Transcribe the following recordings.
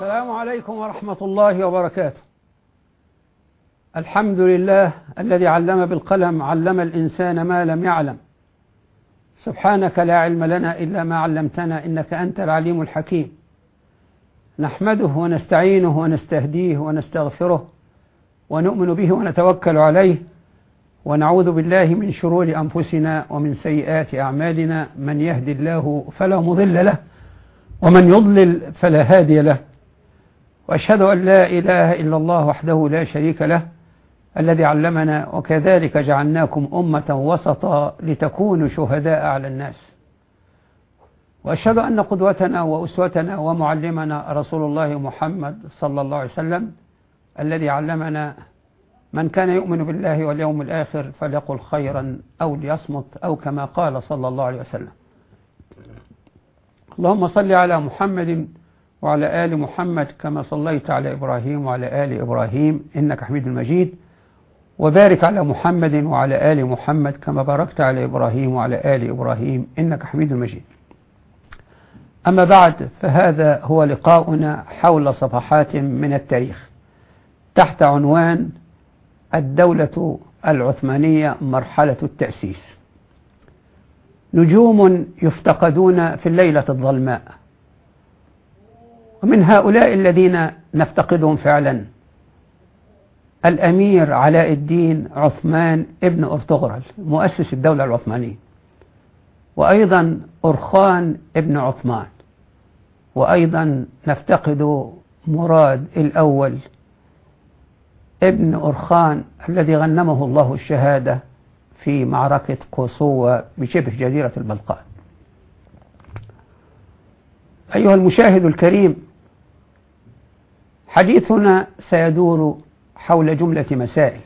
السلام عليكم ورحمة الله وبركاته. الحمد لله الذي علم بالقلم علم الإنسان ما لم يعلم. سبحانك لا علم لنا إلا ما علمتنا إنك أنت العليم الحكيم. نحمده ونستعينه ونستهديه ونستغفره ونؤمن به ونتوكل عليه. ونعوذ بالله من شرور أنفسنا ومن سيئات أعمالنا. من يهدي الله فلا مضل له ومن يضلل فلا هادي له. وأشهد أن لا إله إلا الله وحده لا شريك له الذي علمنا وكذلك جعلناكم أمة وسطا لتكونوا شهداء على الناس. وأشهد أن قدوتنا وأسوتنا ومعلمنا رسول الله محمد صلى الله عليه وسلم الذي علمنا من كان يؤمن بالله واليوم الآخر فليقل خيرا أو ليصمت أو كما قال صلى الله عليه وسلم. اللهم صل على محمد وعلى آل محمد كما صليت على إبراهيم وعلى آل إبراهيم إنك حميد مجيد. وبارك على محمد وعلى آل محمد كما باركت على إبراهيم وعلى آل إبراهيم إنك حميد مجيد. أما بعد فهذا هو لقاؤنا حول صفحات من التاريخ. تحت عنوان الدولة العثمانية مرحلة التأسيس. نجوم يفتقدون في الليلة الظلماء. ومن هؤلاء الذين نفتقدهم فعلا الأمير علاء الدين عثمان ابن أرطغرل مؤسس الدولة العثمانية. وأيضا أرخان ابن عثمان. وأيضا نفتقد مراد الأول ابن أرخان الذي غنمه الله الشهادة في معركة قوصوة بشبه جزيرة البلقاء أيها المشاهد الكريم حديثنا سيدور حول جملة مسائل.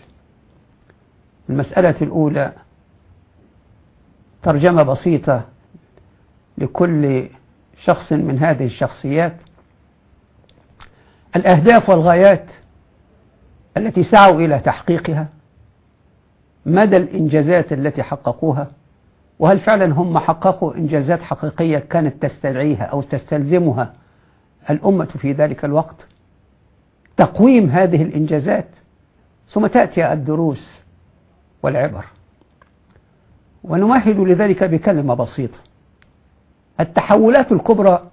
المسألة الأولى ترجمة بسيطة لكل شخص من هذه الشخصيات. الأهداف والغايات التي سعوا إلى تحقيقها؟ مدى الإنجازات التي حققوها؟ وهل فعلا هم حققوا إنجازات حقيقية كانت تستدعيها أو تستلزمها الأمة في ذلك الوقت؟ تقويم هذه الإنجازات. ثم تأتي الدروس والعبر. ونمهد لذلك بكلمة بسيطة. التحولات الكبرى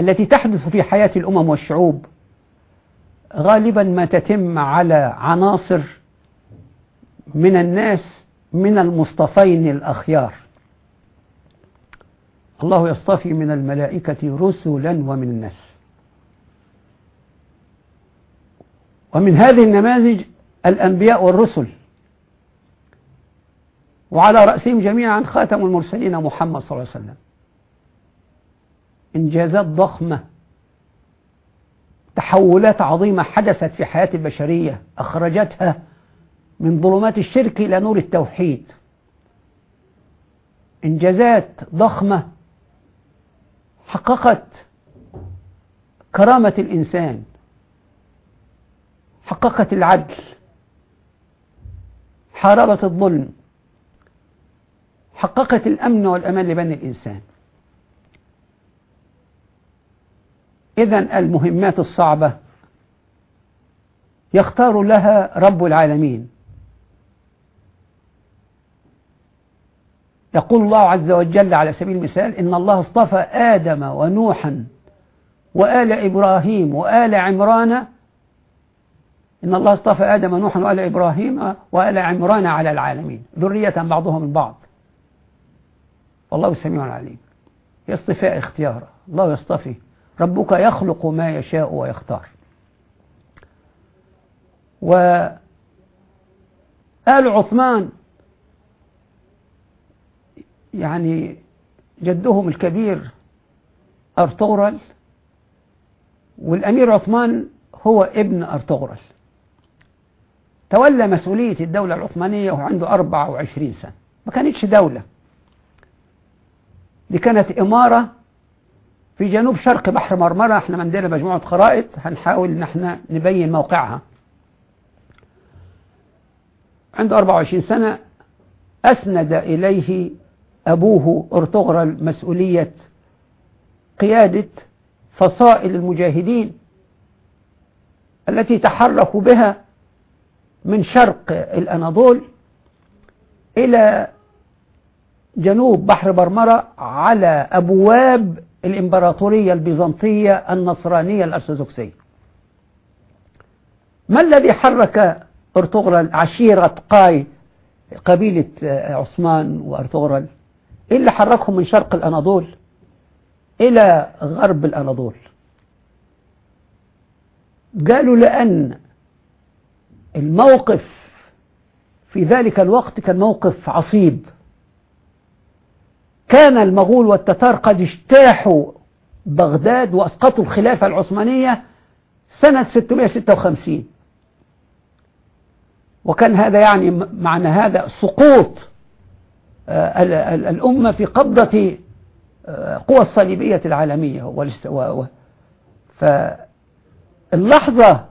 التي تحدث في حياة الأمم والشعوب غالبا ما تتم على عناصر من الناس من المصطفين الأخيار. الله يصطفي من الملائكة رسلا ومن الناس. ومن هذه النماذج الأنبياء والرسل. وعلى رأسهم جميعا خاتم المرسلين محمد صلى الله عليه وسلم. إنجازات ضخمة. تحولات عظيمة حدثت في حياة البشرية أخرجتها من ظلمات الشرك إلى نور التوحيد. إنجازات ضخمة حققت كرامة الإنسان حققت العدل حاربت الظلم حققت الأمن والأمان لبني الإنسان. إذا المهمات الصعبة يختار لها رب العالمين. يقول الله عز وجل على سبيل المثال إن الله اصطفى آدم ونوحا وآل إبراهيم وآل عمران. إن الله اصطفى آدم ونوحا وآل إبراهيم وآل عمران على العالمين ذرية بعضهم من بعض والله سميع عليم. يصطفى اختياره الله يصطفي. ربك يخلق ما يشاء ويختار. وآل عثمان يعني جدهم الكبير أرطغرل والأمير عثمان هو ابن أرطغرل. تولى مسؤولية الدولة العثمانية وهو عنده 24 سنة. ما كانتش دولة. دي كانت إمارة في جنوب شرق بحر مرمرة إحنا عندنا مجموعة خرائط هنحاول ان إحنا نبين موقعها. عنده 24 سنة أسند إليه أبوه أرطغرل مسؤولية قيادة فصائل المجاهدين التي تحركوا بها من شرق الأناضول إلى جنوب بحر برمرة على أبواب الإمبراطورية البيزنطية النصرانية الأرثوذكسية. ما الذي حرك أرطغرل عشيرة قاي قبيلة عثمان وأرطغرل؟ إيه اللي حركهم من شرق الأناضول إلى غرب الأناضول؟ قالوا لأن الموقف في ذلك الوقت كان موقف عصيب. كان المغول والتتار قد اجتاحوا بغداد وأسقطوا الخلافة العثمانية سنة 656 وكان هذا يعني معنى هذا سقوط آه، الأمة في قبضة آه، قوى الصليبية العالمية فاللحظة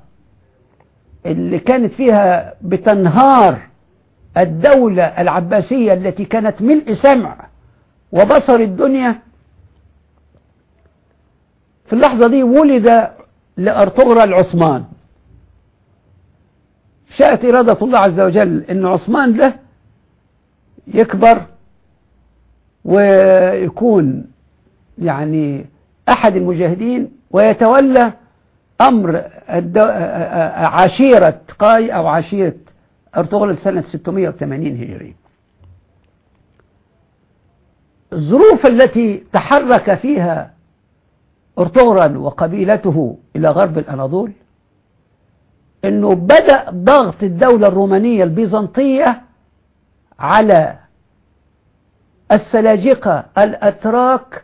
اللي كانت فيها بتنهار الدولة العباسية التي كانت ملء سمع وبصر الدنيا. في اللحظة دي ولد لأرطغرل عثمان. شاءت إرادة الله عز وجل أن عثمان ده يكبر ويكون يعني أحد المجاهدين ويتولى أمر عشيرة قاي أو عشيرة أرطغرل سنة 680 هجري. الظروف التي تحرك فيها أرطغرل وقبيلته إلى غرب الأناضول أنه بدأ ضغط الدولة الرومانية البيزنطية على السلاجقة الأتراك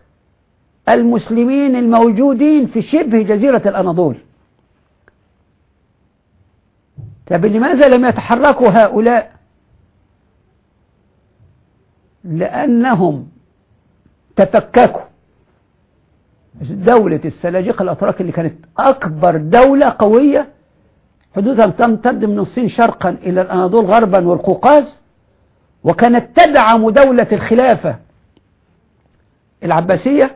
المسلمين الموجودين في شبه جزيرة الأناضول. طب لماذا لم يتحركوا هؤلاء؟ لأنهم تفككوا. دولة السلاجقة الأتراك اللي كانت أكبر دولة قوية حدودها تمتد من الصين شرقا إلى الأناضول غربا والقوقاز وكانت تدعم دولة الخلافة العباسية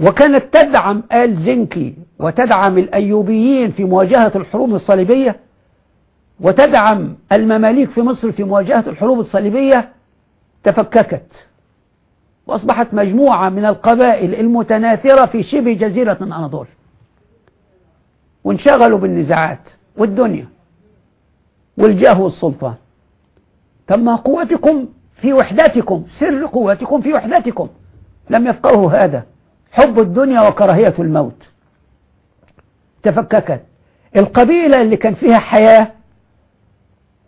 وكانت تدعم آل زنكي وتدعم الأيوبيين في مواجهة الحروب الصليبية وتدعم المماليك في مصر في مواجهة الحروب الصليبية تفككت. وأصبحت مجموعة من القبائل المتناثرة في شبه جزيرة الأناضول وانشغلوا بالنزاعات والدنيا والجاه والسلطان. تم قوتكم في وحدتكم سر قوتكم في وحدتكم لم يفقهوا هذا. حب الدنيا وكراهية الموت. تفككت. القبيلة اللي كان فيها حياة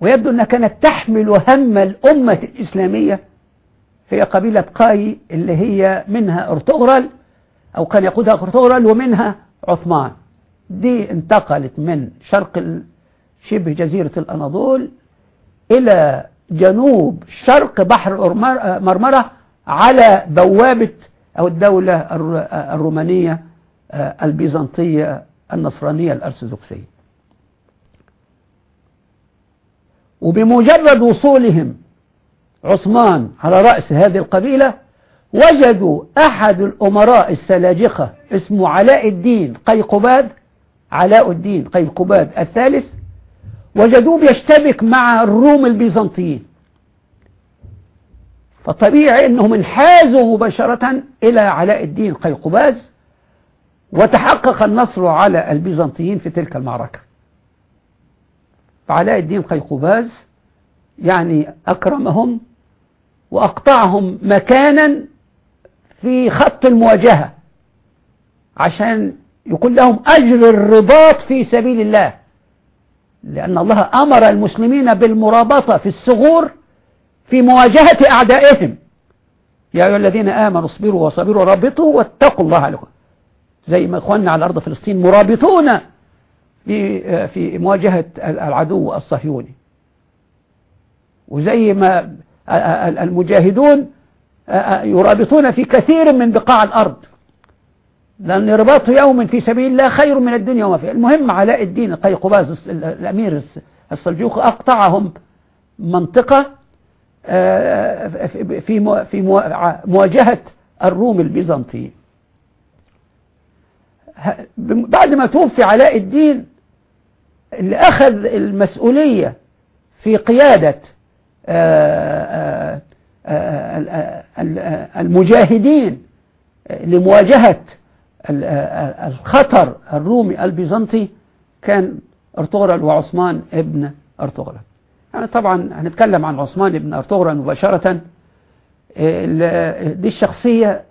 ويبدو أنها كانت تحمل هم الأمة الإسلامية هي قبيلة قاي اللي هي منها أرطغرل أو كان يقودها أرطغرل ومنها عثمان. دي انتقلت من شرق شبه جزيرة الأناضول إلى جنوب شرق بحر مرمرة على بوابة أو الدولة الرومانية البيزنطية النصرانية الأرثوذكسية. وبمجرد وصولهم عثمان على رأس هذه القبيلة وجدوا أحد الأمراء السلاجقة اسمه علاء الدين قيقباد علاء الدين قيقباد الثالث وجدوه بيشتبك مع الروم البيزنطيين. فطبيعي إنهم انحازوا مباشرة إلى علاء الدين قيقباز وتحقق النصر على البيزنطيين في تلك المعركة. فعلاء الدين قيقباز يعني أكرمهم وأقطعهم مكانا في خط المواجهة عشان يكون لهم أجر الرباط في سبيل الله. لأن الله أمر المسلمين بالمرابطة في الثغور في مواجهة أعدائهم. يا أيها الذين آمنوا اصبروا وصبروا ورابطوا واتقوا الله لكم. زي ما إخواننا على أرض فلسطين مرابطون في مواجهة العدو الصهيوني. وزي ما المجاهدون يرابطون في كثير من بقاع الأرض. لأن رباط يوم في سبيل الله خير من الدنيا وما فيها. المهم علاء الدين قيقباز الأمير السلجوقي أقطعهم منطقة في في مواجهة الروم البيزنطيين. بعد ما توفي علاء الدين اللي أخذ المسؤولية في قيادة المجاهدين لمواجهة الخطر الرومي البيزنطي كان أرطغرل وعثمان ابن أرطغرل. يعني طبعا هنتكلم عن عثمان ابن أرطغرل مباشرة. دي الشخصية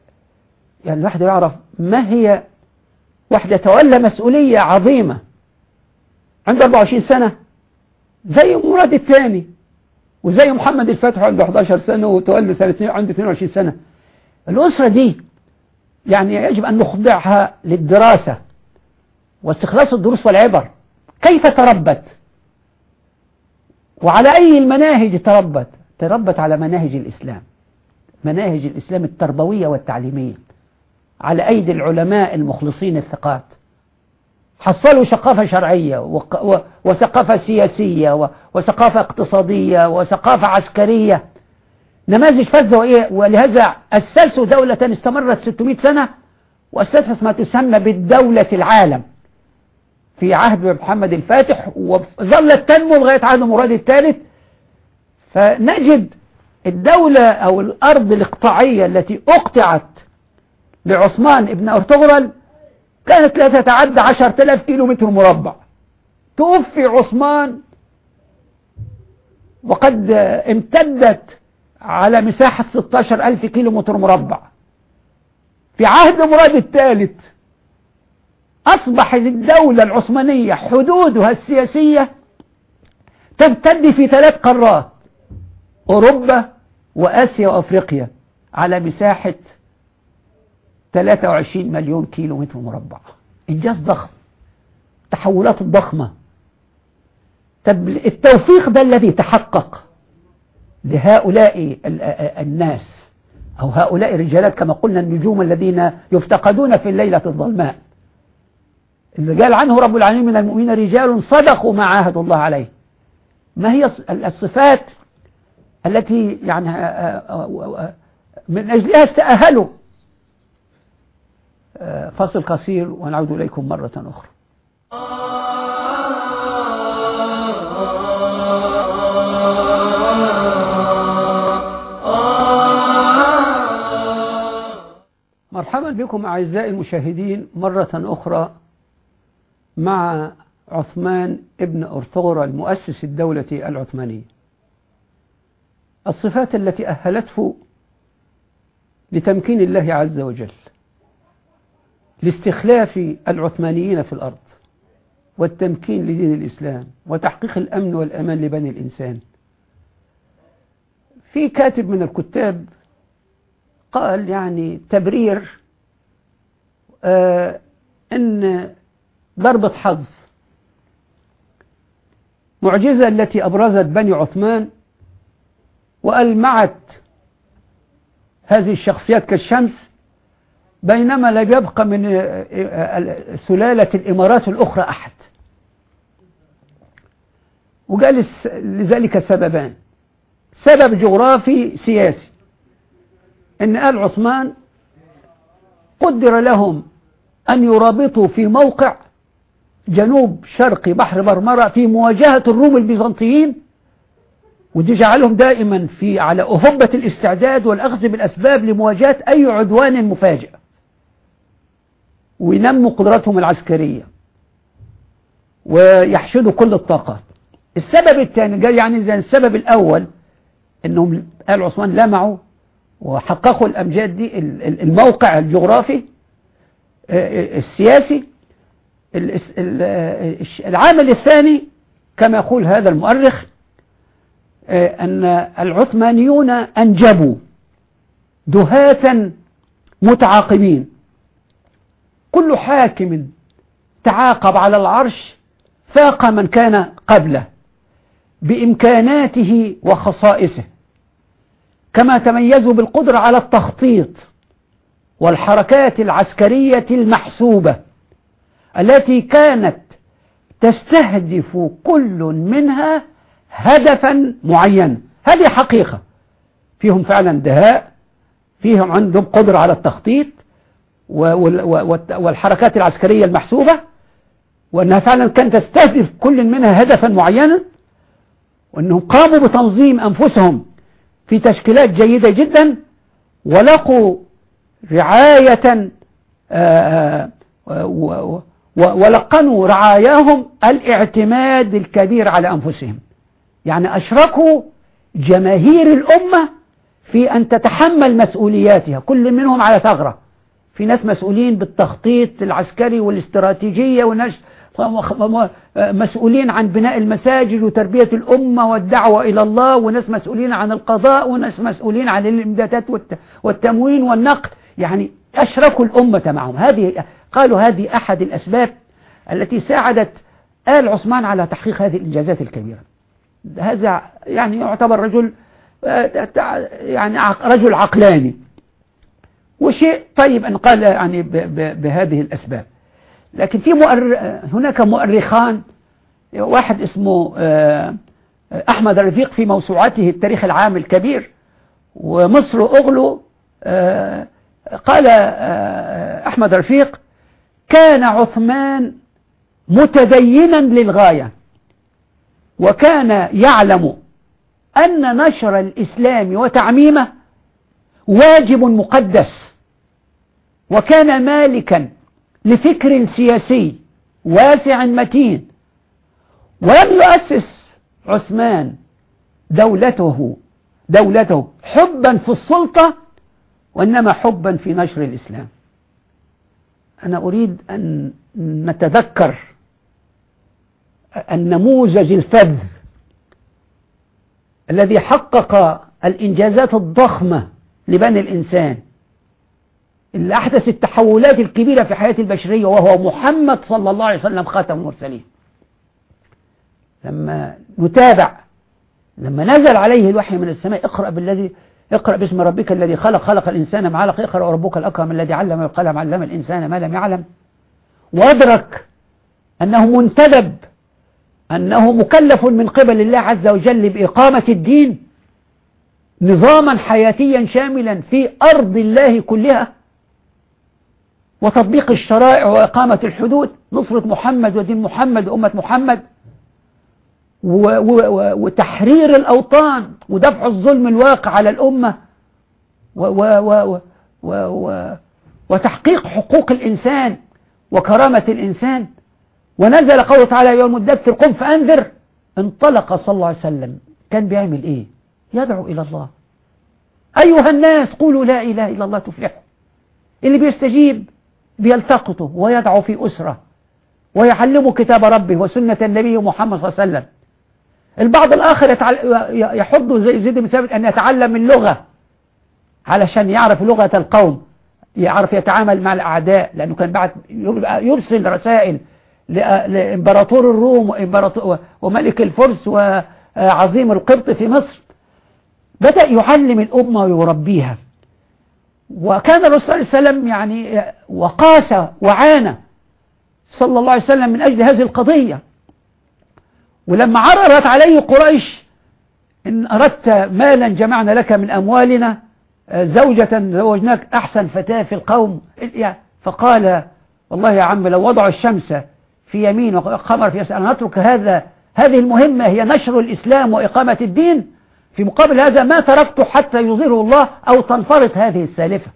يعني الواحد يعرف ما هي واحدة تولى مسؤولية عظيمة. عنده 24 سنة زي مراد الثاني. وزي محمد الفاتح عنده 11 سنة وتولى سنة عنده 22 سنة. الأسرة دي يعني يجب أن نخضعها للدراسة واستخلاص الدروس والعبر. كيف تربت؟ وعلى أي المناهج تربت؟ تربت على مناهج الإسلام. مناهج الإسلام التربوية والتعليمية. على أيدي العلماء المخلصين الثقات. حصلوا ثقافة شرعية وثقافة سياسية وثقافة اقتصادية وثقافة عسكرية. نماذج فذة ولهذا أسسوا دولة استمرت 600 سنة وأسست ما تسمى بالدولة العالم. في عهد محمد الفاتح وظلت تنمو لغاية عهد مراد الثالث. فنجد الدولة أو الأرض الإقطاعية التي أقطعت لعثمان ابن أرطغرل كانت لا تتعدى 10000 كيلو متر مربع. توفي عثمان وقد امتدت على مساحة 16000 كيلو متر مربع. في عهد مراد الثالث أصبحت الدولة العثمانية حدودها السياسية تمتد في ثلاث قارات أوروبا وآسيا وأفريقيا على مساحة 23 مليون كيلو متر مربع. إنجاز ضخم. تحولات ضخمة. طب التوفيق ده الذي تحقق لهؤلاء الناس أو هؤلاء الرجالات كما قلنا النجوم الذين يفتقدون في الليلة الظلماء. اللي قال عنه رب العالمين من المؤمنين رجال صدقوا ما عاهدوا الله عليه. ما هي الصفات التي يعني من أجلها استأهلوا؟ فصل قصير ونعود إليكم مرة أخرى. مرحبا بكم أعزائي المشاهدين مرة أخرى مع عثمان ابن أرطغرل مؤسس الدولة العثمانية. الصفات التي أهلته لتمكين الله عز وجل. لاستخلاف العثمانيين في الأرض والتمكين لدين الإسلام وتحقيق الأمن والأمان لبني الإنسان. في كاتب من الكتاب قال يعني تبرير آه أن ضربة حظ معجزة التي أبرزت بني عثمان وألمعت هذه الشخصيات كالشمس بينما لا يبقى من سلالة الإمارات الأخرى أحد. وقال لذلك سببان. سبب جغرافي سياسي. إن آل عثمان قدر لهم أن يرابطوا في موقع جنوب شرقي بحر مرمرة في مواجهة الروم البيزنطيين ودي جعلهم دائما في على أهبة الاستعداد والأخذ بالأسباب لمواجهة أي عدوان مفاجئ. وينموا قدراتهم العسكرية ويحشدوا كل الطاقات. السبب الثاني قال يعني زي السبب الأول أنهم آل عثمان لمعوا وحققوا الأمجاد دي الموقع الجغرافي السياسي العامل الثاني كما يقول هذا المؤرخ أن العثمانيون أنجبوا دهاة متعاقبين. كل حاكم تعاقب على العرش فاق من كان قبله بإمكاناته وخصائصه. كما تميزوا بالقدرة على التخطيط والحركات العسكرية المحسوبة التي كانت تستهدف كل منها هدفا معينا. هذه حقيقة. فيهم فعلا دهاء فيهم عندهم قدرة على التخطيط والحركات العسكرية المحسوبة وأنها فعلا كانت تستهدف كل منها هدفا معينا وأنهم قاموا بتنظيم أنفسهم في تشكيلات جيدة جدا ولقوا رعاية آه، آه، ولقنوا رعاياهم الاعتماد الكبير على أنفسهم. يعني أشركوا جماهير الأمة في أن تتحمل مسؤولياتها كل منهم على ثغرة. في ناس مسؤولين بالتخطيط العسكري والاستراتيجية وناس مسؤولين عن بناء المساجد وتربية الأمة والدعوة إلى الله وناس مسؤولين عن القضاء وناس مسؤولين عن الإمدادات والتموين والنقل يعني أشركوا الأمة معهم. هذه قالوا هذه أحد الأسباب التي ساعدت آل عثمان على تحقيق هذه الإنجازات الكبيرة. هذا يعني يعتبر رجل يعني رجل عقلاني. وشيء طيب أن قال يعني بهذه الأسباب. لكن في مؤر... هناك مؤرخان واحد اسمه آه، أحمد رفيق في موسوعته التاريخ العام الكبير ومصر أغلو آه، قال آه، أحمد رفيق كان عثمان متدينا للغاية وكان يعلم أن نشر الإسلام وتعميمه واجب مقدس. وكان مالكا لفكر سياسي واسع متين. ولم يؤسس عثمان دولته دولته حبا في السلطة وإنما حبا في نشر الإسلام. أنا أريد أن نتذكر النموذج الفذ الذي حقق الإنجازات الضخمة لبني الإنسان. اللي أحدث التحولات الكبيرة في حياة البشرية وهو محمد صلى الله عليه وسلم خاتم المرسلين. لما نتابع لما نزل عليه الوحي من السماء اقرأ بالذي اقرأ باسم ربك الذي خلق خلق الإنسان ما علق اقرأ ربك الأكرم الذي علم القلم علم الإنسان ما لم يعلم. وأدرك أنه منتدب أنه مكلف من قبل الله عز وجل بإقامة الدين. نظاما حياتيا شاملا في أرض الله كلها وتطبيق الشرائع وإقامة الحدود نصرة محمد ودين محمد وأمة محمد وتحرير الأوطان ودفع الظلم الواقع على الأمة وتحقيق حقوق الإنسان وكرامة الإنسان. ونزل قوله تعالى يوم الدبت قم فأنذر انطلق صلى الله عليه وسلم. كان بيعمل إيه؟ يدعو إلى الله. أيها الناس قولوا لا إله إلا الله تفلحوا. اللي بيستجيب بيلتقطه ويدعو في أسرة ويعلمه كتاب ربه وسنة النبي محمد صلى الله عليه وسلم. البعض الآخر يحض زي زيد بن ثابت أن يتعلم اللغة علشان يعرف لغة القوم يعرف يتعامل مع الأعداء لأنه كان بعد يرسل رسائل لإمبراطور الروم وملك الفرس وعظيم القبط في مصر. بدأ يعلم الأمة ويربيها. وكان الرسول صلى الله عليه وسلم يعني وقاس وعانى صلى الله عليه وسلم من أجل هذه القضية. ولما عرضت عليه قريش إن أردت مالا جمعنا لك من أموالنا زوجة زوجناك أحسن فتاة في القوم. فقال والله يا عم لو وضعوا الشمس في يمين وقمر في يسار نترك هذا هذه المهمة هي نشر الإسلام وإقامة الدين. في مقابل هذا ما تركته حتى يظهره الله أو تنفرط هذه السالفة.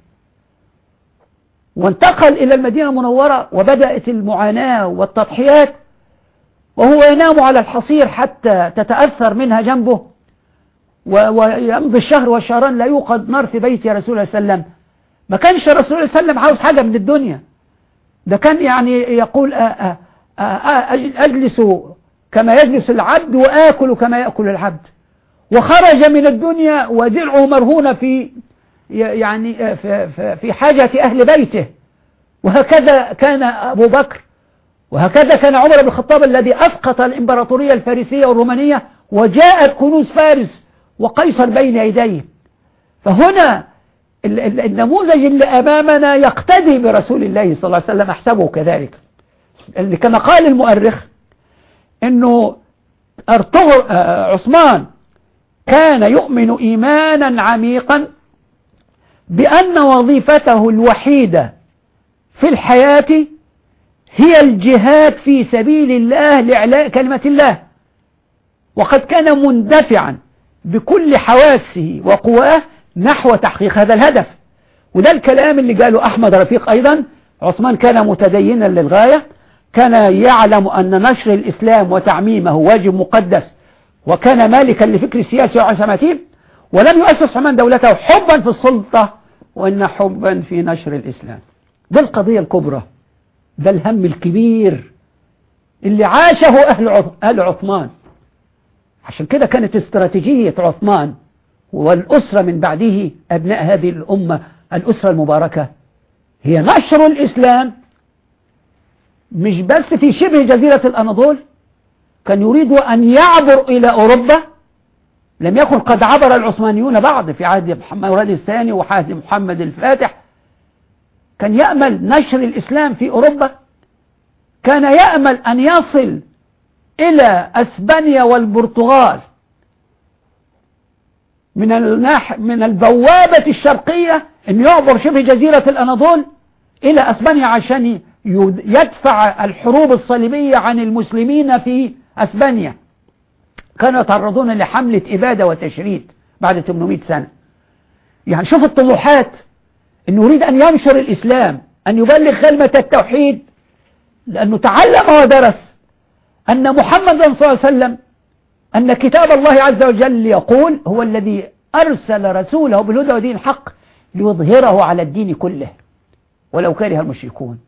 وانتقل إلى المدينة المنورة وبدأت المعاناة والتضحيات وهو ينام على الحصير حتى تتأثر منها جنبه ويمضي الشهر والشهران لا يوقد نار في بيت رسول الله صلى الله عليه وسلم. ما كانش الرسول صلى الله عليه وسلم عاوز حاجة من الدنيا. ده كان يعني يقول أجلس كما يجلس العبد وآكل كما يأكل العبد. وخرج من الدنيا ودرعه مرهونة في يعني في حاجة أهل بيته. وهكذا كان أبو بكر وهكذا كان عمر بن الخطاب الذي أسقط الإمبراطورية الفارسية والرومانية وجاءت كنوز فارس وقيصر بين يديه. فهنا النموذج اللي أمامنا يقتدي برسول الله صلى الله عليه وسلم أحسبه كذلك. كما قال المؤرخ أنه آه، عثمان كان يؤمن إيمانا عميقا بأن وظيفته الوحيدة في الحياة هي الجهاد في سبيل الله لإعلاء كلمة الله. وقد كان مندفعا بكل حواسه وقواه نحو تحقيق هذا الهدف. وده الكلام اللي قاله أحمد رفيق أيضا. عثمان كان متدينا للغاية. كان يعلم أن نشر الإسلام وتعميمه واجب مقدس. وكان مالكا لفكر السياسي وعشمته ولم يؤسس عمان دولته حبا في السلطة وإن حبا في نشر الإسلام. ده القضية الكبرى ده الهم الكبير اللي عاشه أهل أهل عثمان. عشان كده كانت استراتيجية عثمان والأسرة من بعده أبناء هذه الأمة الأسرة المباركة هي نشر الإسلام مش بس في شبه جزيرة الأناضول كان يريد أن يعبر إلى أوروبا لم يكن قد عبر العثمانيون بعد في عهد محمد الثاني وعهد محمد الفاتح. كان يأمل نشر الإسلام في أوروبا. كان يأمل أن يصل إلى أسبانيا والبرتغال. من الناح من البوابة الشرقية أن يعبر شبه جزيرة الأناضول إلى أسبانيا عشان يدفع الحروب الصليبية عن المسلمين في أسبانيا. كانوا يتعرضون لحملة إبادة وتشريد بعد 800 سنة. يعني شوف الطموحات. أنه يريد أن ينشر الإسلام أن يبلغ كلمة التوحيد لأنه تعلم ودرس أن محمد صلى الله عليه وسلم أن كتاب الله عز وجل يقول هو الذي أرسل رسوله بالهدى ودين الحق ليظهره على الدين كله. ولو كره المشركون.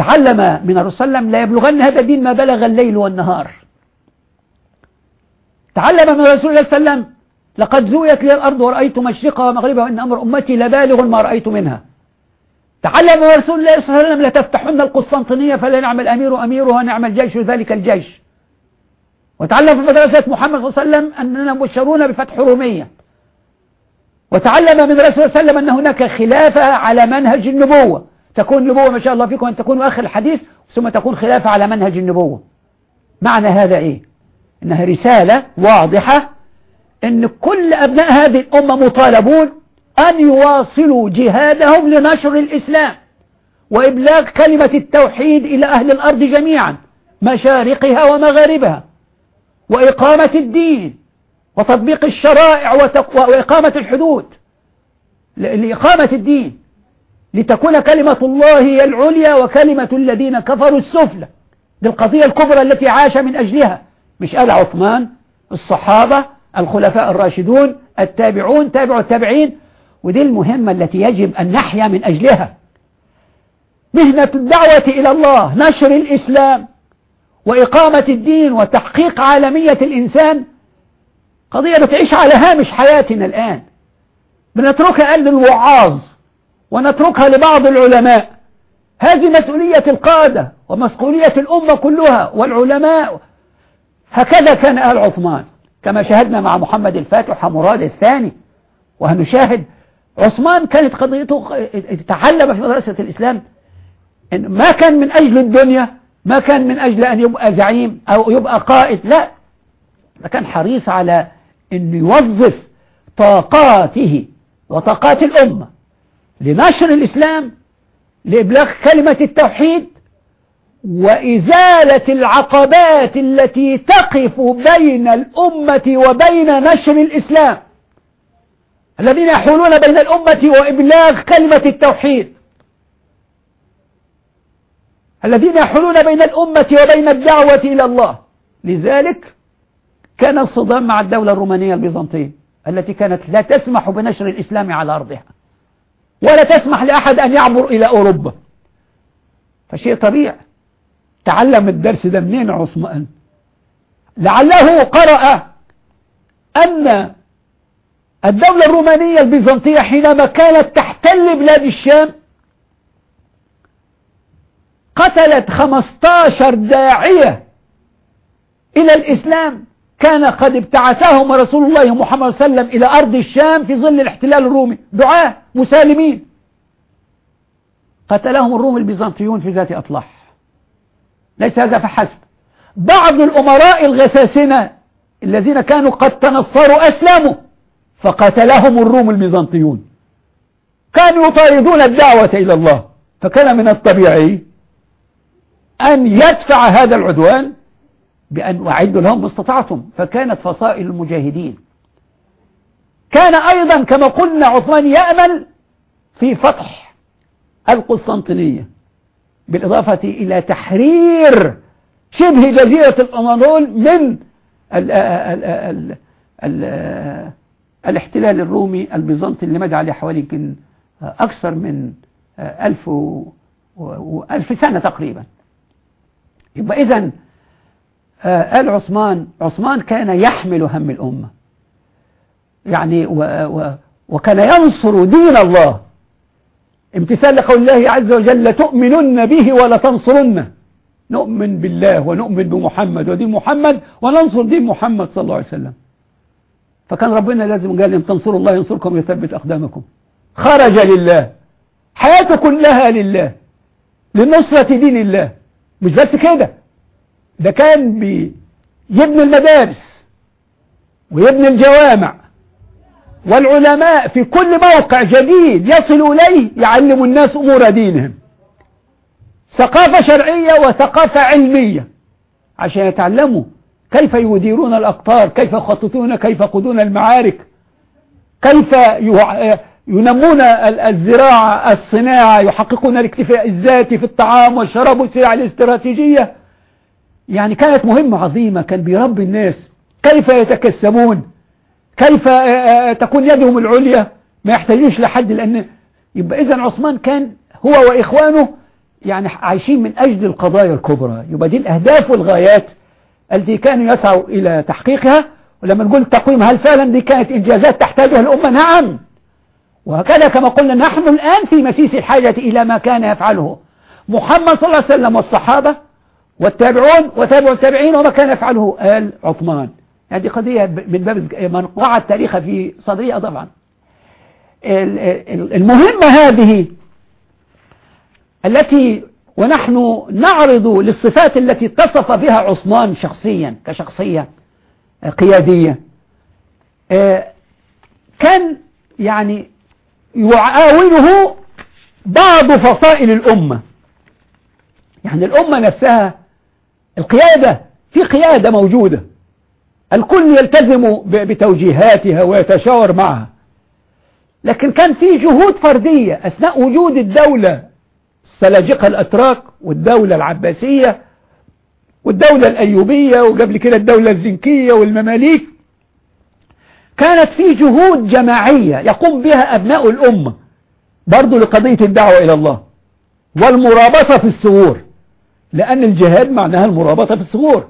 تعلم من الرسول صلى الله عليه وسلم لا يبلغن هذا الدين ما بلغ الليل والنهار. تعلم من رسول الله صلى الله عليه وسلم لقد زويت لي الأرض ورأيت مشرقها ومغربها وإن أمر أمتي لبالغ ما رأيت منها. تعلم من رسول الله صلى الله عليه وسلم لتفتحن القسطنطينية فلا نعم الأمير أميرها ونعم الجيش ذلك الجيش. وتعلم في مدرسة محمد صلى الله عليه وسلم أننا مبشرون بفتح رومية. وتعلم من رسول الله صلى الله عليه وسلم أن هناك خلافة على منهج النبوة. تكون النبوة ما شاء الله فيكم أن تكون آخر الحديث ثم تكون خلافة على منهج النبوة. معنى هذا إيه؟ إنها رسالة واضحة إن كل أبناء هذه الأمة مطالبون أن يواصلوا جهادهم لنشر الإسلام وإبلاغ كلمة التوحيد إلى أهل الأرض جميعا مشارقها ومغاربها وإقامة الدين وتطبيق الشرائع وإقامة الحدود. لإقامة الدين. لتكون كلمة الله هي العليا وكلمة الذين كفروا السفلى. دي القضية الكبرى التي عاش من أجلها. مش قال عثمان الصحابة الخلفاء الراشدون التابعون تابعوا التابعين. ودي المهمة التي يجب أن نحيا من أجلها. مهنة الدعوة إلى الله نشر الإسلام وإقامة الدين وتحقيق عالمية الإنسان. قضية بتعيش على هامش حياتنا الآن. بنتركها قلب الوعاظ. ونتركها لبعض العلماء. هذه مسؤولية القادة ومسؤولية الأمة كلها والعلماء. هكذا كان آل عثمان كما شاهدنا مع محمد الفاتح ومراد الثاني. وهنشاهد عثمان كانت قضيته تعلم في مدرسة الإسلام. إن ما كان من أجل الدنيا ما كان من أجل أن يبقى زعيم أو يبقى قائد لا. كان حريص على أن يوظف طاقاته وطاقات الأمة. لنشر الإسلام لإبلاغ كلمة التوحيد وإزالة العقبات التي تقف بين الأمة وبين نشر الإسلام. الذين يحولون بين الأمة وإبلاغ كلمة التوحيد. الذين يحولون بين الأمة وبين الدعوة إلى الله. لذلك كان الصدام مع الدولة الرومانية البيزنطية التي كانت لا تسمح بنشر الإسلام على أرضها. ولا تسمح لأحد أن يعبر إلى أوروبا. فشيء طبيعي. تعلم الدرس ده منين عثمان؟ لعله قرأ أن الدولة الرومانية البيزنطية حينما كانت تحتل بلاد الشام قتلت 15 داعية إلى الإسلام. كان قد ابتعثهم رسول الله محمد صلى الله عليه وسلم إلى أرض الشام في ظل الاحتلال الرومي. دعاة مسالمين. قتلهم الروم البيزنطيون في ذات أطلح ليس هذا فحسب. بعض الأمراء الغساسنة الذين كانوا قد تنصروا أسلموا فقتلهم الروم البيزنطيون. كانوا يطاردون الدعوة إلى الله. فكان من الطبيعي أن يدفع هذا العدوان بأن أعدوا لهم ما استطعتم فكانت فصائل المجاهدين. كان أيضا كما قلنا عثمان يأمل في فتح القسطنطينية بالإضافة إلى تحرير شبه جزيرة الأناضول من ال ال ال ال الاحتلال الرومي البيزنطي اللي مدى عليه حوالي يمكن أكثر من ألف, وألف سنة تقريبا. يبقى إذن قال عثمان عثمان كان يحمل هم الأمة. يعني و و وكان ينصر دين الله. امتثال لقول الله عز وجل تؤمنن به ولا تنصرنه نؤمن بالله ونؤمن بمحمد ودين محمد وننصر دين محمد صلى الله عليه وسلم. فكان ربنا لازم قال إن تنصروا الله ينصركم ويثبت أقدامكم. خرج لله. حياته كلها لله. لنصرة دين الله. مش بس كده. ده كان بيبني المدارس ويبني الجوامع. والعلماء في كل موقع جديد يصل إليه يعلم الناس أمور دينهم. ثقافة شرعية وثقافة علمية عشان يتعلموا كيف يديرون الأقطار كيف يخططون كيف يقودون المعارك كيف ينمون الزراعة الصناعة يحققون الاكتفاء الذاتي في الطعام والشراب والسلع الاستراتيجية. يعني كانت مهمة عظيمة كان بيربي الناس. كيف يتكسبون؟ كيف تكون يدهم العليا؟ ما يحتاجوش لحد لأن يبقى إذا عثمان كان هو وإخوانه يعني عايشين من أجل القضايا الكبرى. يبقى دي الأهداف والغايات التي كانوا يسعوا إلى تحقيقها. ولما نقول تقويم هل فعلا دي كانت إنجازات تحتاجها الأمة؟ نعم. وهكذا كما قلنا نحن الآن في مسيس الحاجة إلى ما كان يفعله محمد صلى الله عليه وسلم والصحابة. والتابعون وتابع التابعين وما كان يفعله آل عثمان. هذه قضية من باب من وقع التاريخ في صدرها طبعا. المهمة هذه التي ونحن نعرض للصفات التي اتصف بها عثمان شخصيا كشخصية قيادية. كان يعني يعاونه بعض فصائل الأمة. يعني الأمة نفسها القيادة في قيادة موجودة. الكل يلتزم بتوجيهاتها ويتشاور معها. لكن كان في جهود فردية أثناء وجود الدولة السلاجقة الأتراك والدولة العباسية والدولة الأيوبية وقبل كده الدولة الزنكية والمماليك. كانت في جهود جماعية يقوم بها أبناء الأمة برضو لقضية الدعوة إلى الله والمرابطة في الثغور لأن الجهاد معناها المرابطة في الثغور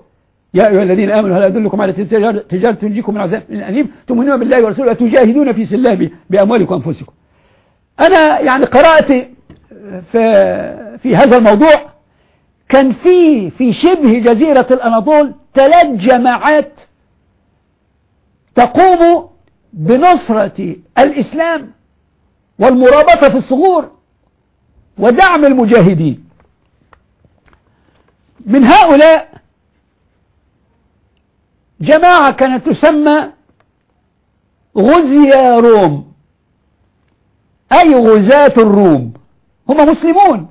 يا أيها الذين آمنوا هل أدلكم على تجارة تنجيكم من عذاب أليم؟ تؤمنون بالله ورسوله تجاهدون في سلاه بأموالكم وأنفسكم. أنا يعني قرأت في, في هذا الموضوع كان في في شبه جزيرة الأناضول ثلاث جماعات تقوم بنصرة الإسلام والمرابطة في الصغور ودعم المجاهدين. من هؤلاء جماعة كانت تسمى غزيا روم. أي غزاة الروم. هم مسلمون.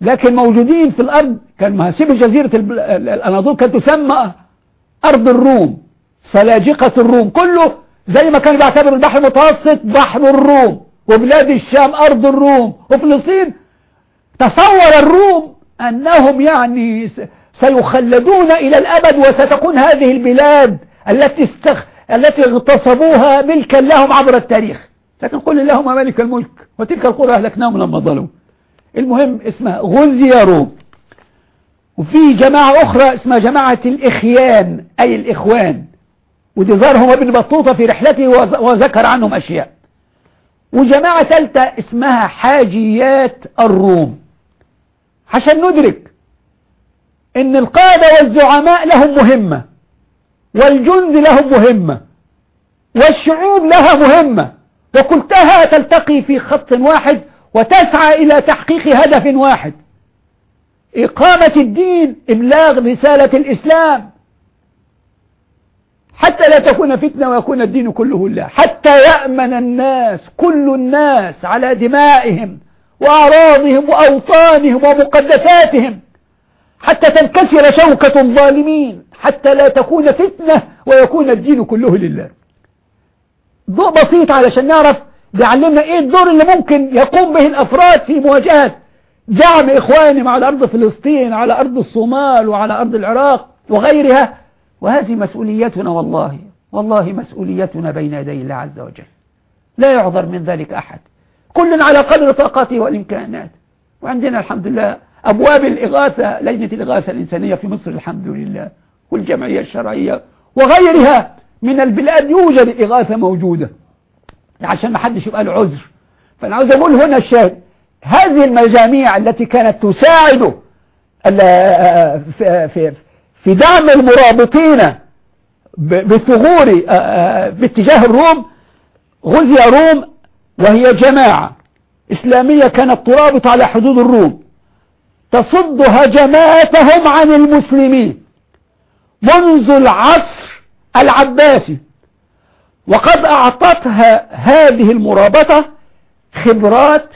لكن موجودين في الأرض. كان مهاسب جزيرة الأناضول كانت تسمى أرض الروم. سلاجقة الروم. كله زي ما كان بيعتبر البحر المتوسط بحر الروم. وبلاد الشام أرض الروم. وفلسطين تصور الروم أنهم يعني سيخلدون إلى الأبد وستكون هذه البلاد التي استخ... التي اغتصبوها ملكا لهم عبر التاريخ. لكن قل اللهم مالك الملك وتلك القرى أهلكناهم لما ظلوا المهم اسمها غزية روم. وفي جماعة أخرى اسمها جماعة الإخيان أي الإخوان. ودي ظهرهم ابن بطوطة في رحلته وذكر عنهم أشياء. وجماعة ثالثة اسمها حاجيات الروم. عشان ندرك إن القادة والزعماء لهم مهمة والجند لهم مهمة والشعوب لها مهمة وكلتها تلتقي في خط واحد وتسعى إلى تحقيق هدف واحد. إقامة الدين إبلاغ رسالة الإسلام. حتى لا تكون فتنة ويكون الدين كله لله. حتى يأمن الناس كل الناس على دمائهم. وأعراضهم وأوطانهم ومقدساتهم حتى تنكسر شوكة الظالمين حتى لا تكون فتنة ويكون الدين كله لله. ضوء بسيط علشان نعرف بيعلمنا إيه الدور اللي ممكن يقوم به الأفراد في مواجهة دعم إخوانهم على أرض فلسطين على أرض الصومال وعلى أرض العراق وغيرها. وهذه مسؤوليتنا والله والله مسؤوليتنا بين يدي الله عز وجل. لا يعذر من ذلك أحد. كل على قدر طاقته والإمكانات. وعندنا الحمد لله أبواب الإغاثة لجنة الإغاثة الإنسانية في مصر الحمد لله والجمعية الشرعية وغيرها من البلاد يوجد الإغاثة موجودة. عشان ما حدش يبقى له عذر. فأنا عاوز أقول هنا الشاهد هذه المجاميع التي كانت تساعد في, في, دعم المرابطين بثغور باتجاه الروم غزي روم وهي جماعة. إسلامية كانت ترابط على حدود الروم. تصد هجماتهم عن المسلمين. منذ العصر العباسي. وقد أعطتها هذه المرابطة خبرات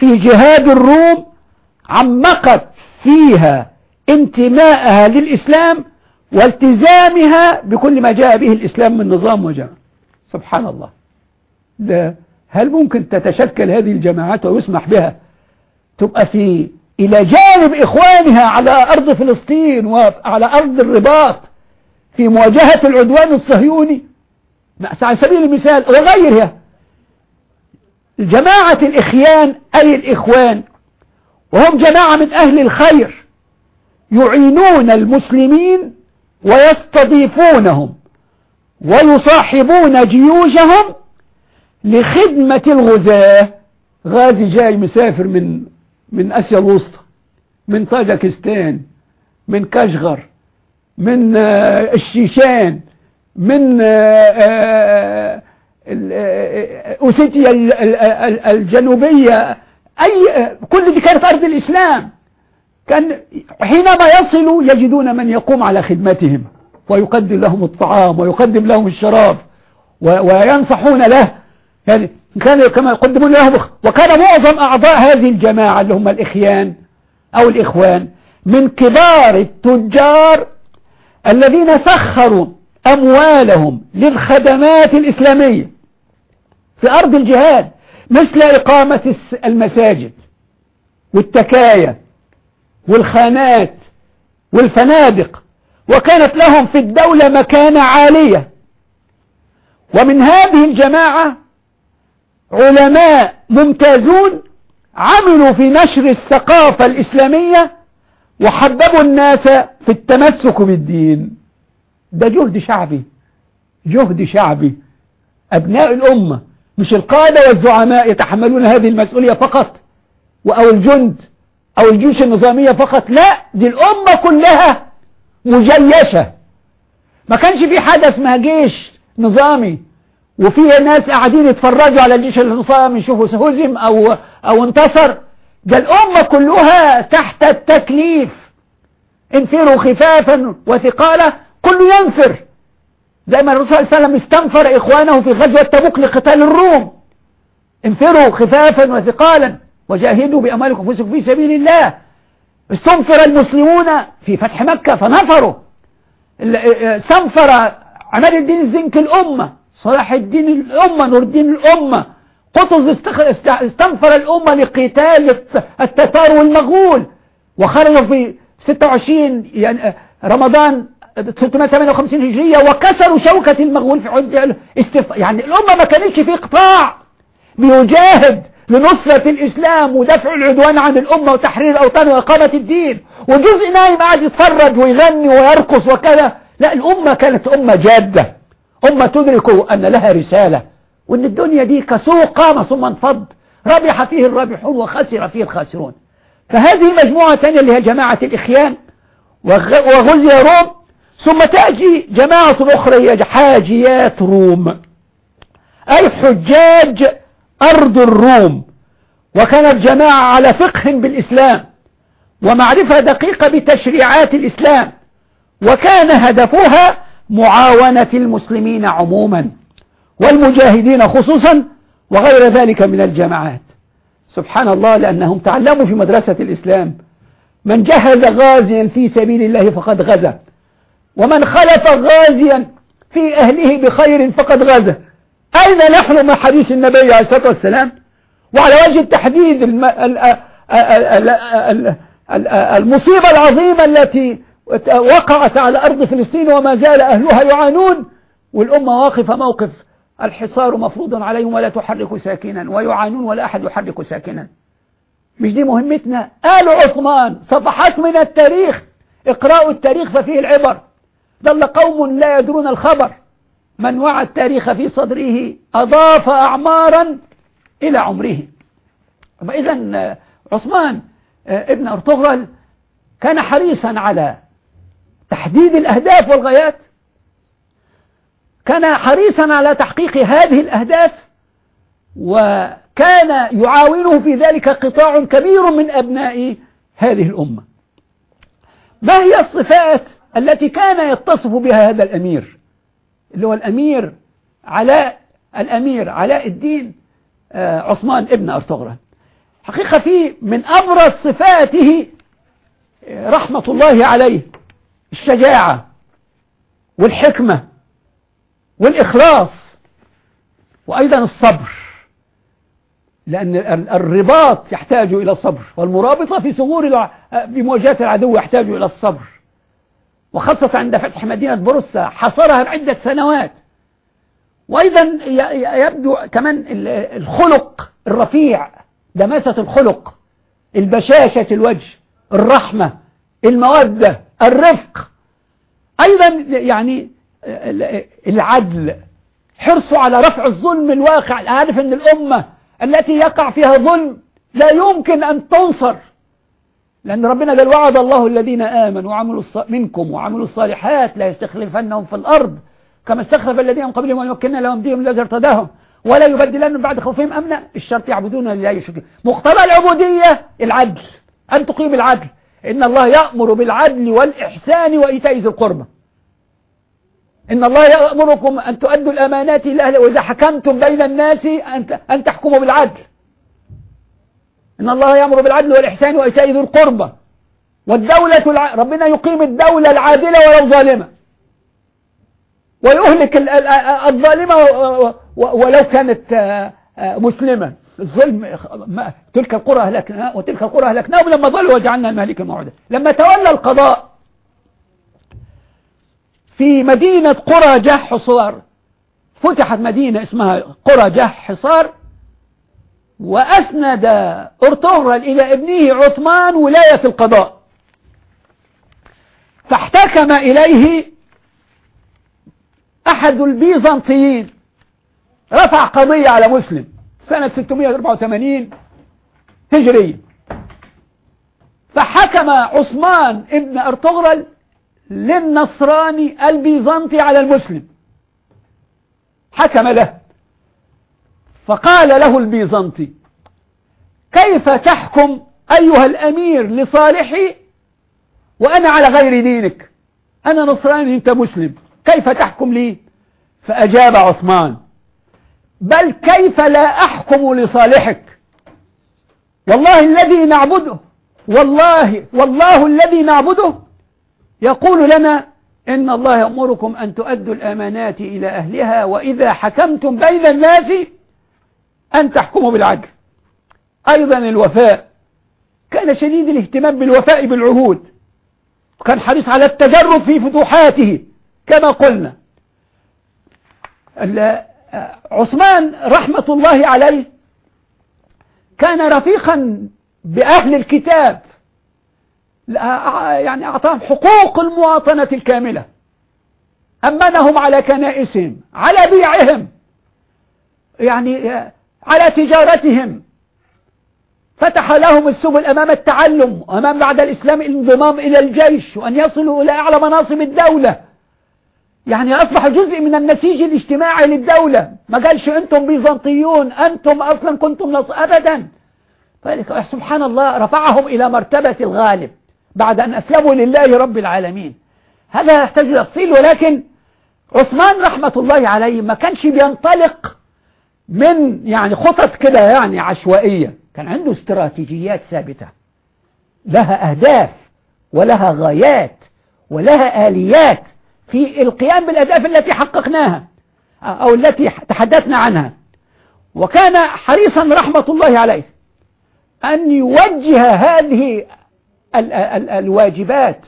في جهاد الروم عمقت فيها انتماءها للإسلام والتزامها بكل ما جاء به الإسلام من نظام وجمع سبحان الله. ده هل ممكن تتشكل هذه الجماعات ويسمح بها تبقى في إلى جانب إخوانها على أرض فلسطين وعلى أرض الرباط في مواجهة العدوان الصهيوني؟ على سبيل المثال وغيرها. جماعة الإخيان أي الإخوان وهم جماعة من أهل الخير يعينون المسلمين ويستضيفونهم ويصاحبون جيوشهم لخدمة الغزاة. غازي جاي مسافر من من آسيا الوسطى من طاجكستان من كشغر من الشيشان من أوسيتيا الجنوبية. أي كل دي كانت أرض الإسلام. كان حينما يصلوا يجدون من يقوم على خدمتهم ويقدم لهم الطعام ويقدم لهم الشراب وينصحون له. يعني كان كما يقدمون له وكان معظم أعضاء هذه الجماعة اللي هم الإخيان أو الإخوان من كبار التجار الذين سخروا أموالهم للخدمات الإسلامية في أرض الجهاد مثل إقامة المساجد والتكايا والخانات والفنادق. وكانت لهم في الدولة مكانة عالية. ومن هذه الجماعة علماء ممتازون عملوا في نشر الثقافة الإسلامية وحببوا الناس في التمسك بالدين. ده جهد شعبي جهد شعبي. أبناء الأمة مش القادة والزعماء يتحملون هذه المسؤولية فقط أو الجند أو الجيوش النظامية فقط. لا دي الأمة كلها مجيشة. ما كانش في حاجة اسمها جيش نظامي. وفي ناس قاعدين يتفرجوا على الجيش النظامي يشوفوا هزم أو, أو انتصر. ده الأمة كلها تحت التكليف. انفروا خفافا وثقالا كل ينفر. زي ما الرسول صلى الله عليه وسلم استنفر إخوانه في غزوة تبوك لقتال الروم. انفروا خفافا وثقالا وجاهدوا بأموالكم وانفسكم في سبيل الله. استنفر المسلمون في فتح مكة فنفروا. استنفر عماد الدين الزنك الأمة. صلاح الدين الأمة نور الدين الأمة. قطز استنفر الأمة لقتال التتار والمغول. وخرجوا في 26 يعني رمضان 658 هجرية وكسروا شوكة المغول في عد استف... يعني الأمة ما كانتش في قطاع بيجاهد لنصرة الإسلام ودفع العدوان عن الأمة وتحرير الأوطان وإقامة الدين. وجزء نايم قاعد يتفرج ويغني ويرقص وكذا. لا الأمة كانت أمة جادة. أمة تدرك أن لها رسالة وأن الدنيا دي كسوق قام ثم انفض ربح فيه الرابحون وخسر فيه الخاسرون. فهذه مجموعة ثانية اللي هي جماعة الإخيان وغزي روم ثم تأتي جماعة أخرى هي حاجيات روم. أي حجاج أرض الروم وكانت جماعة على فقه بالإسلام ومعرفة دقيقة بتشريعات الإسلام وكان هدفها معاونة المسلمين عموما والمجاهدين خصوصا وغير ذلك من الجماعات. سبحان الله لأنهم تعلموا في مدرسة الإسلام من جهز غازيا في سبيل الله فقد غزا ومن خلف غازيا في أهله بخير فقد غزا. أين نحن من حديث النبي عليه الصلاة والسلام؟ وعلى وجه التحديد المصيبة العظيمة التي وقعت على أرض فلسطين وما زال أهلها يعانون. والأمة واقفة موقف. الحصار مفروض عليهم ولا تحرك ساكنا. ويعانون ولا أحد يحرك ساكنا. مش دي مهمتنا. آل عثمان صفحات من التاريخ. اقرأوا التاريخ ففيه العبر. ضل قوم لا يدرون الخبر. من وعى التاريخ في صدره أضاف أعمارا إلى عمره. فإذا عثمان آه، ابن أرطغرل كان حريصا على تحديد الأهداف والغايات. كان حريصا على تحقيق هذه الأهداف وكان يعاونه في ذلك قطاع كبير من أبناء هذه الأمة. ما هي الصفات التي كان يتصف بها هذا الأمير؟ اللي هو الأمير علاء الأمير علاء الدين آه، عثمان ابن أرطغرل. حقيقة في من أبرز صفاته آه، رحمة الله عليه. الشجاعة والحكمة والإخلاص وأيضا الصبر لأن الرباط يحتاج إلى الصبر والمرابطة في ثغور في مواجهة العدو يحتاج إلى الصبر. وخاصة عند فتح مدينة بروسا حصرها عدة سنوات. وأيضا يبدو كمان الخلق الرفيع دماسة الخلق البشاشة الوجه الرحمة المودة الرفق. أيضا يعني العدل. حرصه على رفع الظلم الواقع عارف أن الأمة التي يقع فيها ظلم لا يمكن أن تنصر. لأن ربنا قال وعد الله الذين آمنوا وعملوا منكم وعملوا الصالحات لا يستخلفنهم في الأرض كما استخلف الذين من قبلهم ويمكن لهم ديهم الذي ارتداهم. ولا يبدلن بعد خوفهم أمنا الشرط يعبدون لله يشركون. مقتضى العبودية العدل أن تقيم العدل. إن الله يأمر بالعدل والإحسان وإيتاء ذي القربى. إن الله يأمركم أن تؤدوا الأمانات إلى أهل وإذا حكمتم بين الناس أن تحكموا بالعدل. إن الله يأمر بالعدل والإحسان وإيتاء ذي القربى. والدولة الع... ربنا يقيم الدولة العادلة ولو ظالمة. ويهلك الظالمة ولو كانت آه، آه، مسلمة. الظلم تلك القرى أهلكنا وتلك القرى أهلكناهم لما ظلوا وجعلنا المهلك موعدا. لما تولى القضاء في مدينة قرى جح حصار فتحت مدينة اسمها قرى جح حصار وأسند أرطغرل إلى ابنه عثمان ولاية القضاء. فاحتكم إليه أحد البيزنطيين رفع قضية على مسلم. سنة 684 هجرية فحكم عثمان ابن أرطغرل للنصراني البيزنطي على المسلم. حكم له. فقال له البيزنطي كيف تحكم أيها الأمير لصالحي وأنا على غير دينك؟ أنا نصراني أنت مسلم. كيف تحكم لي؟ فأجاب عثمان بل كيف لا أحكم لصالحك؟ والله الذي نعبده والله والله الذي نعبده. يقول لنا إن الله يأمركم أن تؤدوا الأمانات إلى أهلها وإذا حكمتم بين الناس أن تحكموا بالعدل. أيضا الوفاء. كان شديد الاهتمام بالوفاء بالعهود. وكان حريص على التجرب في فتوحاته كما قلنا. عثمان رحمة الله عليه كان رفيقا بأهل الكتاب يعني أعطاهم حقوق المواطنة الكاملة. أمنهم على كنائسهم على بيعهم يعني على تجارتهم. فتح لهم السبل أمام التعلم وأمام بعد الإسلام الانضمام إلى الجيش وأن يصلوا إلى أعلى مناصب الدولة. يعني أصبح جزء من النسيج الاجتماعي للدولة. ما قالش أنتم بيزنطيون أنتم أصلا كنتم نص أبدا. فذلك سبحان الله رفعهم إلى مرتبة الغالب بعد أن أسلموا لله رب العالمين. هذا يحتاج تفصيل ولكن عثمان رحمة الله عليه ما كانش بينطلق من يعني خطط كده يعني عشوائية. كان عنده استراتيجيات ثابتة. لها أهداف ولها غايات ولها آليات. في القيام بالأهداف التي حققناها أو التي تحدثنا عنها. وكان حريصا رحمة الله عليه أن يوجه هذه ال ال الواجبات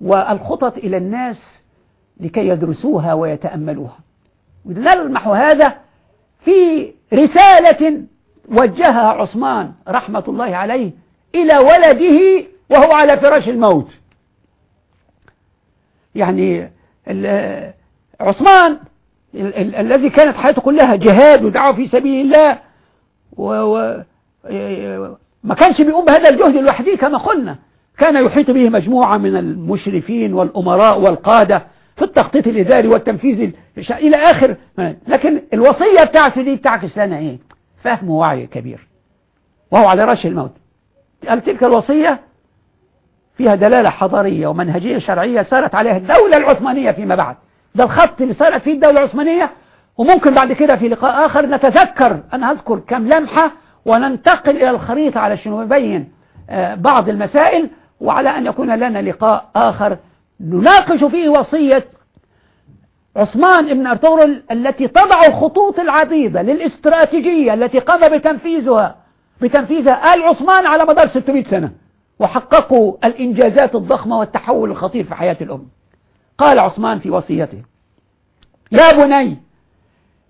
والخطط إلى الناس لكي يدرسوها ويتأملوها. ونلمح هذا في رسالة وجهها عثمان رحمة الله عليه إلى ولده وهو على فراش الموت. يعني عثمان الذي كانت حياته كلها جهاد ودعوة في سبيل الله و ما كانش بيقوم بهذا الجهد لوحده كما قلنا. كان يحيط به مجموعة من المشرفين والأمراء والقادة في التخطيط الإداري والتنفيذ إلى آخر. لكن الوصية بتاعته دي بتعكس لنا إيه؟ فهم ووعي كبير. وهو على رأس الموت. قال تلك الوصية فيها دلالة حضارية ومنهجية شرعية سارت عليها الدولة العثمانية فيما بعد. ده الخط اللي سارت فيه الدولة العثمانية. وممكن بعد كده في لقاء آخر نتذكر أنا هذكر كم لمحة وننتقل إلى الخريطة على شنو يبين آه، بعض المسائل. وعلى أن يكون لنا لقاء آخر نناقش فيه وصية عثمان بن أرطغرل التي تضع الخطوط العديدة للاستراتيجية التي قام بتنفيذها بتنفيذها آل عثمان على مدار 600 سنة. وحققوا الإنجازات الضخمة والتحول الخطير في حياة الأمة قال عثمان في وصيته يا بني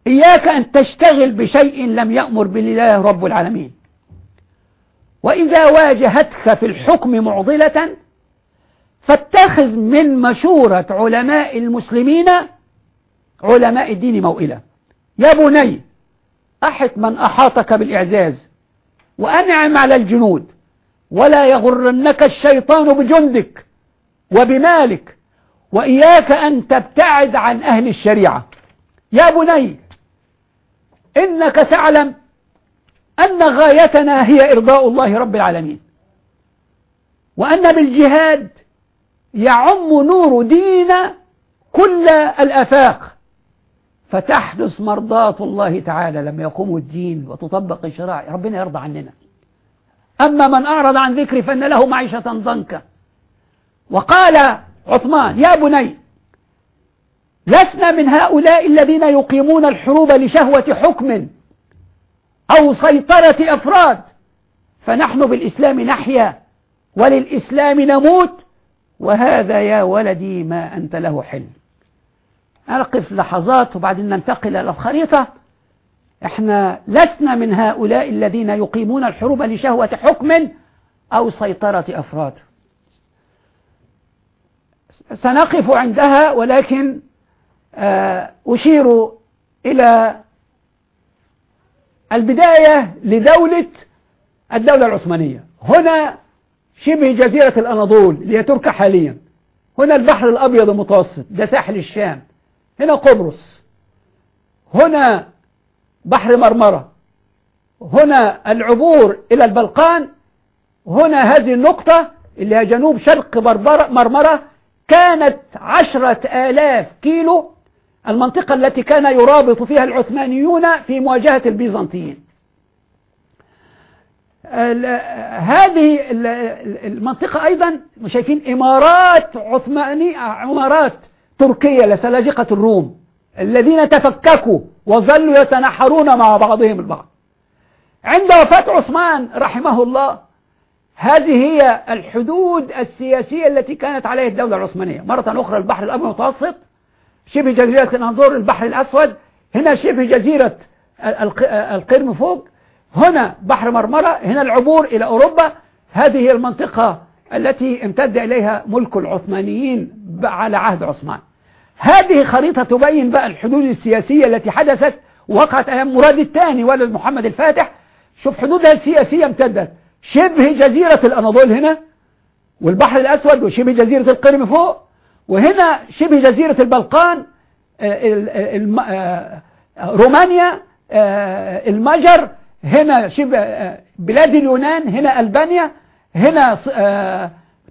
إياك أن تشتغل بشيء لم يأمر بالله رب العالمين. وإذا واجهتك في الحكم معضلة فاتخذ من مشورة علماء المسلمين علماء الدين موئلة. يا بني أحط من أحاطك بالإعزاز وأنعم على الجنود. ولا يغرنك الشيطان بجندك وبمالك وإياك أن تبتعد عن أهل الشريعة. يا بني إنك تعلم أن غايتنا هي إرضاء الله رب العالمين وأن بالجهاد يعم نور دين كل الأفاق. فتحدث مرضاة الله تعالى لما يقوم الدين وتطبق الشرائع. ربنا يرضى عننا. أما من أعرض عن ذكري فإن له معيشة ضنكا. وقال عثمان يا بني لسنا من هؤلاء الذين يقيمون الحروب لشهوة حكم أو سيطرة أفراد. فنحن بالإسلام نحيا وللإسلام نموت. وهذا يا ولدي ما أنت له حلم أقف لحظات وبعدين ننتقل إلى الخريطة. إحنا لسنا من هؤلاء الذين يقيمون الحروب لشهوة حكم أو سيطرة أفراد. سنقف عندها ولكن آه، أشير إلى البداية لدولة الدولة العثمانية. هنا شبه جزيرة الأناضول اللي هي تركيا حاليا. هنا البحر الأبيض المتوسط ده ساحل الشام. هنا قبرص. هنا بحر مرمرة. هنا العبور إلى البلقان هنا هذه النقطة اللي هي جنوب شرق مرمرة كانت عشرة آلاف كيلو المنطقة التي كان يرابط فيها العثمانيون في مواجهة البيزنطيين. هذه المنطقة أيضا شايفين إمارات عثمانية إمارات تركية لسلاجقة الروم الذين تفككوا وظلوا يتنحرون مع بعضهم البعض. عند وفاة عثمان رحمه الله هذه هي الحدود السياسية التي كانت عليها الدولة العثمانية. مرة أخرى البحر الأبيض المتوسط شبه جزيرة الأنظور البحر الأسود هنا شبه جزيرة القرم فوق هنا بحر مرمرة هنا العبور إلى أوروبا. هذه هي المنطقة التي امتد إليها ملك العثمانيين على عهد عثمان. هذه خريطة تبين بقى الحدود السياسية التي حدثت وقعت أيام مراد الثاني ولد محمد الفاتح. شوف حدودها السياسية امتدت. شبه جزيرة الأناضول هنا والبحر الأسود وشبه جزيرة القرم فوق وهنا شبه جزيرة البلقان آه، آه، رومانيا آه، المجر هنا شبه بلاد اليونان هنا ألبانيا هنا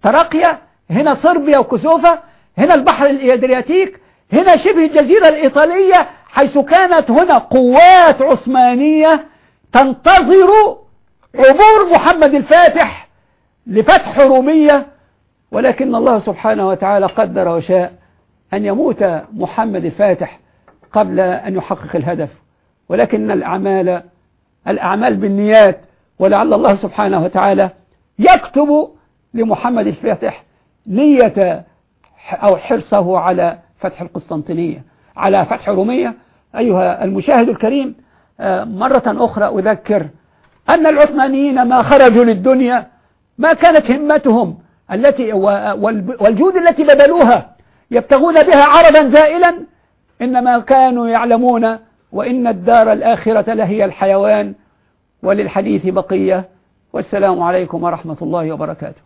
تراقيا هنا صربيا وكسوفا هنا البحر الإدرياتيك هنا شبه الجزيرة الإيطالية حيث كانت هنا قوات عثمانية تنتظر عبور محمد الفاتح لفتح رومية. ولكن الله سبحانه وتعالى قدر وشاء أن يموت محمد الفاتح قبل أن يحقق الهدف. ولكن الأعمال الأعمال بالنيات ولعل الله سبحانه وتعالى يكتب لمحمد الفاتح نية أو حرصه على فتح القسطنطينية. على فتح رومية. أيها المشاهد الكريم مرة أخرى أذكر أن العثمانيين ما خرجوا للدنيا ما كانت همتهم التي والجود التي بذلوها يبتغون بها عرضا زائلا إنما كانوا يعلمون وإن الدار الآخرة لهي الحيوان وللحديث بقية. والسلام عليكم ورحمة الله وبركاته.